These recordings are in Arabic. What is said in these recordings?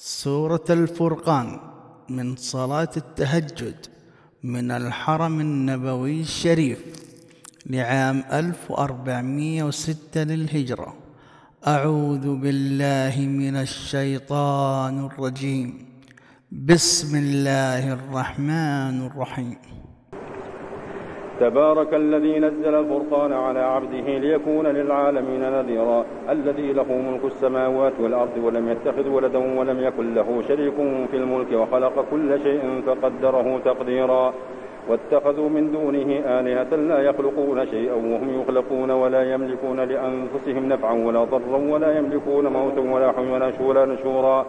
سورة الفرقان من صلاة التهجد من الحرم النبوي الشريف لعام 1406 للهجرة. أعوذ بالله من الشيطان الرجيم. بسم الله الرحمن الرحيم. تبارك الذي نزل الفرقان على عبده ليكون للعالمين نذيرا الذي له ملك السماوات والأرض ولم يتخذ ولدا ولم يكن له شريك في الملك وخلق كل شيء فقدره تقديرا. واتخذوا من دونه آلهة لا يخلقون شيئا وهم يخلقون ولا يملكون لأنفسهم نفعا ولا ضرا ولا يملكون موتا ولا حيا ولا نشورا.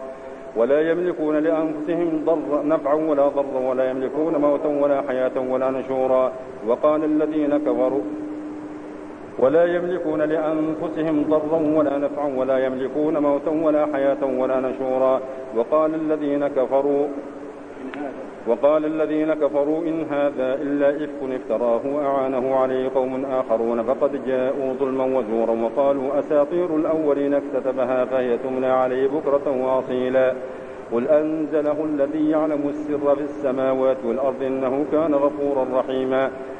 ولا يملكون لأنفسهم ضر نفعا ولا ضرا ولا يملكون موتا ولا حياة ولا نشورا. وقال الذين كفروا ولا يملكون لأنفسهم ضرا ولا نفعا ولا يملكون موتا ولا حياة ولا نشورا. وقال الذين كفروا وقال الذين كفروا إن هذا إلا إفك افتراه وأعانه عليه قوم آخرون فقد جاءوا ظلما وزورا وقالوا أساطير الأولين اكتتبها فهي تمنى عليه بكرة وأصيلا. قل أنزله الذي يعلم السر في السماوات والأرض إنه كان غفورا رحيما.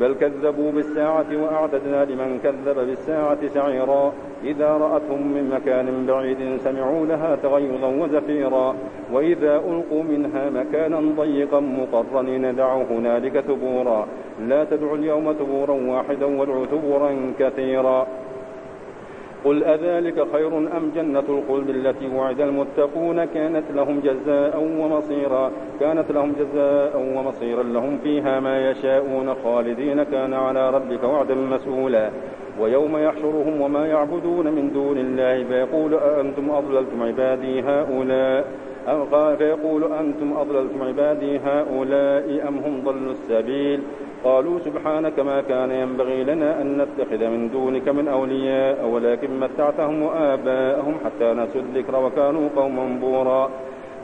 بل كذبوا بالساعة وأعتدنا لمن كذب بالساعة سعيرا. إذا رأتهم من مكان بعيد سمعوا لها تغيظا وزفيرا. وإذا ألقوا منها مكانا ضيقا مقرنين دعوا هنالك ثبورا. لا تدعوا اليوم ثبورا واحدا وادعوا ثبورا كثيرا. قل أذلك خير أم جنة الخلد التي وعد المتقون كانت لهم جزاء ومصيرا كانت لهم جزاء ومصيرا لهم فيها ما يشاءون خالدين كان على ربك وعدا مسؤولا. ويوم يحشرهم وما يعبدون من دون الله فيقول أأنتم أضللتم عبادي هؤلاء؟ فيقول أنتم أضللتم عبادي هؤلاء أم هم ضلوا السبيل؟ قالوا سبحانك ما كان ينبغي لنا أن نتخذ من دونك من أولياء ولكن متعتهم وآباءهم حتى نسوا الذكر وكانوا قوما بورا.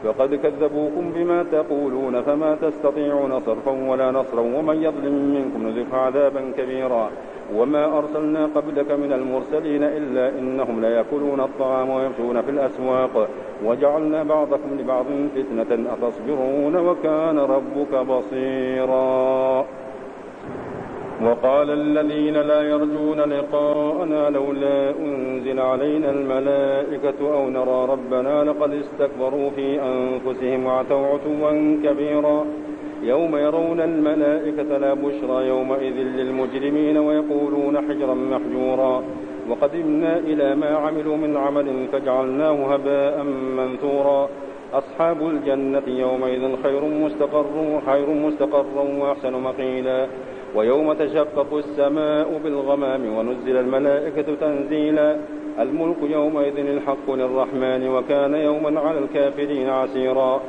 فقد كذبوكم بما تقولون فما تستطيعون صرفا ولا نصرا ومن يظلم منكم نذق عذابا كبيرا. وما أرسلنا قبلك من المرسلين إلا إنهم ليأكلون الطعام ويمشون في الأسواق. وجعلنا بعضكم لبعض فتنة أتصبرون وكان ربك بصيرا. وقال الذين لا يرجون لقاءنا لولا أنزل علينا الملائكة أو نرى ربنا لقد استكبروا في أنفسهم وعتوا عتوا كبيرا. يوم يرون الملائكة لا بشرى يومئذ للمجرمين ويقولون حجرا محجورا. وقدمنا إلى ما عملوا من عمل فجعلناه هباء منثورا. أصحاب الجنة يومئذ خير مستقر خير مستقرا وأحسن مقيلا. ويوم تشقق السماء بالغمام ونزل الملائكة تنزيلا. الملك يومئذ الحق للرحمن وكان يوما على الكافرين عسيرا.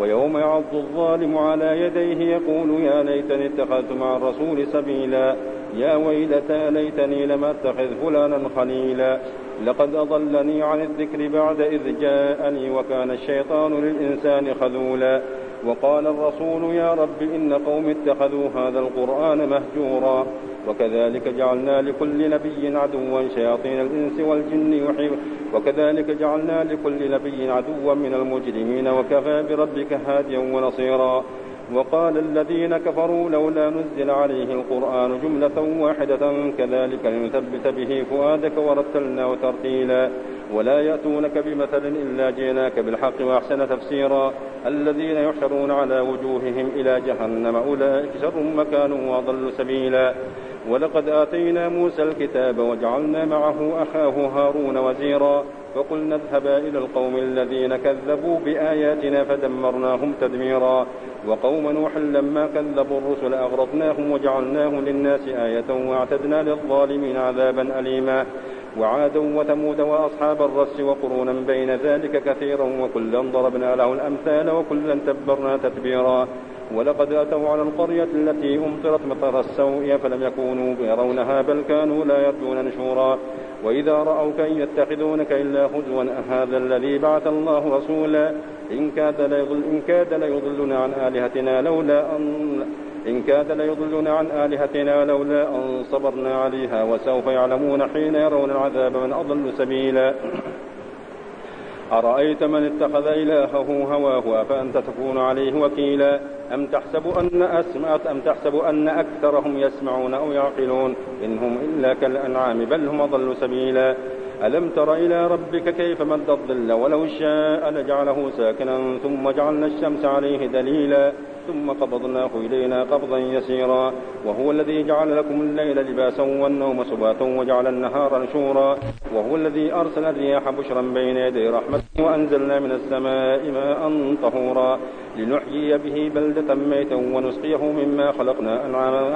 ويوم يعض الظالم على يديه يقول يا ليتني اتخذت مع الرسول سبيلا. يا ويلتى ليتني لم اتخذ فلانا خليلا. لقد أضلني عن الذكر بعد إذ جاءني وكان الشيطان للإنسان خذولا. وقال الرسول يا رب إن قوم اتخذوا هذا القرآن مهجورا وكذلك جعلنا لكل نبي عدوا شياطين الإنس والجن يحب وكذلك جعلنا لكل نبي عدوا من المجرمين وكفى بربك هاديا ونصيرا. وقال الذين كفروا لولا نزل عليه القرآن جملة واحدة كذلك لنثبت به فؤادك ورتلناه ترتيلا. ولا يأتونك بمثل إلا جئناك بالحق وأحسن تفسيرا. الذين يحشرون على وجوههم إلى جهنم أولئك شر مكان وأضل سبيلا. ولقد آتينا موسى الكتاب وجعلنا معه أخاه هارون وزيرا. فقلنا اذهبا إلى القوم الذين كذبوا بآياتنا فدمرناهم تدميرا. وقوم نوح لما كذبوا الرسل أغرقناهم وجعلناهم للناس آية وأعتدنا للظالمين عذابا أليما. وعادا وثمود وأصحاب الرس وقرونا بين ذلك كثيرا وكلا ضربنا له الأمثال وكلا تبرنا تتبيرا. ولقد أتوا على القرية التي أمطرت مطر السوء فلم يكونوا يرونها بل كانوا لا يرجون نشورا. وإذا رأوك إن يتخذونك إلا هزوا هذا الذي بعث الله رسولا؟ إن كاد ليضلنا عن آلهتنا لولا أن إن كاد ليضلنا عن آلهتنا لولا أن صبرنا عليها وسوف يعلمون حين يرون العذاب من أضل سبيلا. أرأيت من اتخذ إلهه هواه؟ أفأنت تكون عليه وكيلا؟ أم تحسب أن أسمعت أم تحسب أن أكثرهم يسمعون أو يعقلون؟ إن هم إلا كالأنعام بل هم أضل سبيلا. ألم تر إلى ربك كيف مد الظل ولو شاء لجعله ساكنا ثم جعلنا الشمس عليه دليلا ثم قبضناه إلينا قبضا يسيرا وهو الذي جعل لكم الليل لباسا والنوم سباتا وجعل النهار نشورا وهو الذي أرسل الرياح بشرا بين يدي رحمته وأنزلنا من السماء ماء طهورا لنحيي به بلدة ميتا ونسقيه مما خلقنا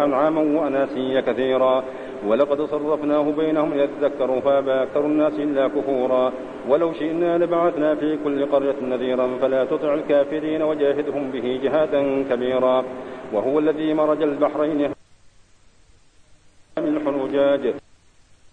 أنعاما, وأناسيا كثيرا ولقد صرفناه بينهم ليذكروا فأبى أكثر الناس إلا كفورا. ولو شئنا لبعثنا في كل قرية نذيرا فلا تطع الكافرين وجاهدهم به جهادا كبيرا. وهو الذي مرج البحرين من حنوجاج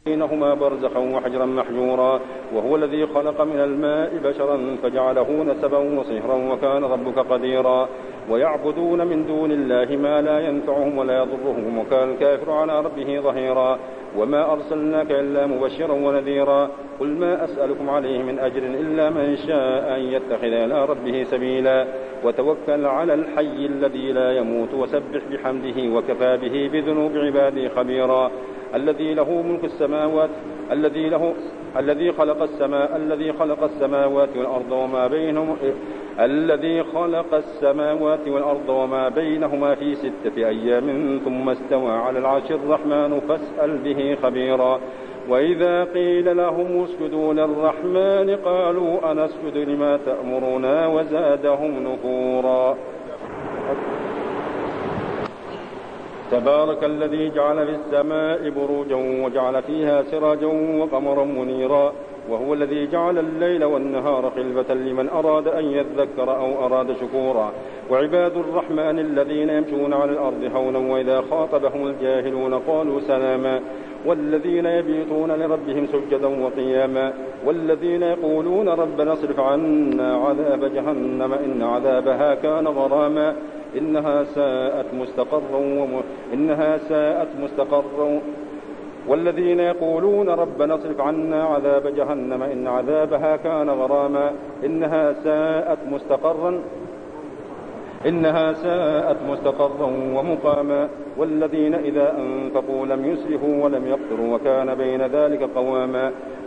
بينهما برزخا وحجرا محجورا وهو الذي خلق من الماء بشرا فجعله نسبا وصهرا وكان ربك قديرا. ويعبدون من دون الله ما لا ينفعهم ولا يضرهم وكان الكافر على ربه ظهيرا. وما أرسلناك إلا مبشرا ونذيرا. قل ما أسألكم عليه من أجر إلا من شاء أن يتخذ إلى ربه سبيلا. وتوكل على الحي الذي لا يموت وسبح بحمده وكفى به بذنوب عباده خبيرا. الذي له ملك السماوات الذي له الذي خلق السماء الذي خلق السماوات والأرض وما بينهما الذي خلق السماوات والأرض وما بينهما في ستة أيام ثم استوى على العرش الرحمن فاسأل به خبيرا. وإذا قيل لهم اسجدوا للرحمن قالوا أنسجد لما تأمرنا وزادهم نفورا. تبارك الذي جعل في السماء بروجا وجعل فيها سراجا وقمرا منيرا وهو الذي جعل الليل والنهار خلفة لمن أراد أن يذكر أو أراد شكورا. وعباد الرحمن الذين يمشون على الأرض هونا وإذا خاطبهم الجاهلون قالوا سلاما. والذين يبيتون لربهم سجدا وقياما. والذين يقولون ربنا اصرف عنا عذاب جهنم إن عذابها كان غراما. إنها ساءت مستقرا وم... إنها ساءت مستقرا. والذين يقولون ربنا اصرف عنا عذاب جهنم إن عذابها كان غراما. إنها ساءت مستقرا. إنها ساءت مستقرا ومقاما. والذين إذا أنفقوا لم يسرفوا ولم يقتروا وكان بين ذلك قواما.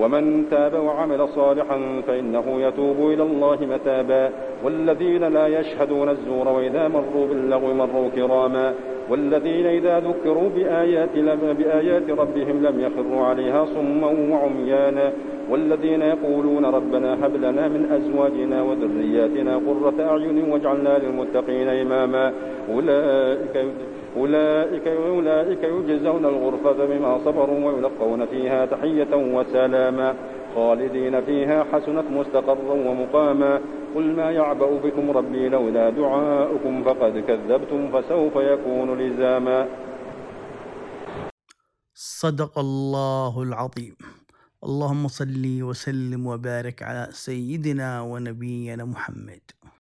ومن تاب وعمل صالحا فإنه يتوب إلى الله متابا. والذين لا يشهدون الزور وإذا مروا باللغو مروا كراما. والذين إذا ذكروا بآيات, بآيات ربهم لم يخروا عليها صما وعميانا. والذين يقولون ربنا هب لنا من أزواجنا وذرياتنا قرة أعين واجعلنا للمتقين إماما. أولئك أولئك أولئك يجزون الغرفة بما صبروا ويلقون فيها تحية وسلاما خالدين فيها حسنت مستقرا ومقاما قل ما يعبأ بكم ربي لولا دعاؤكم فقد كذبتم فسوف يكون لزاما. صدق الله العظيم. اللهم صل وسلم وبارك على سيدنا ونبينا محمد.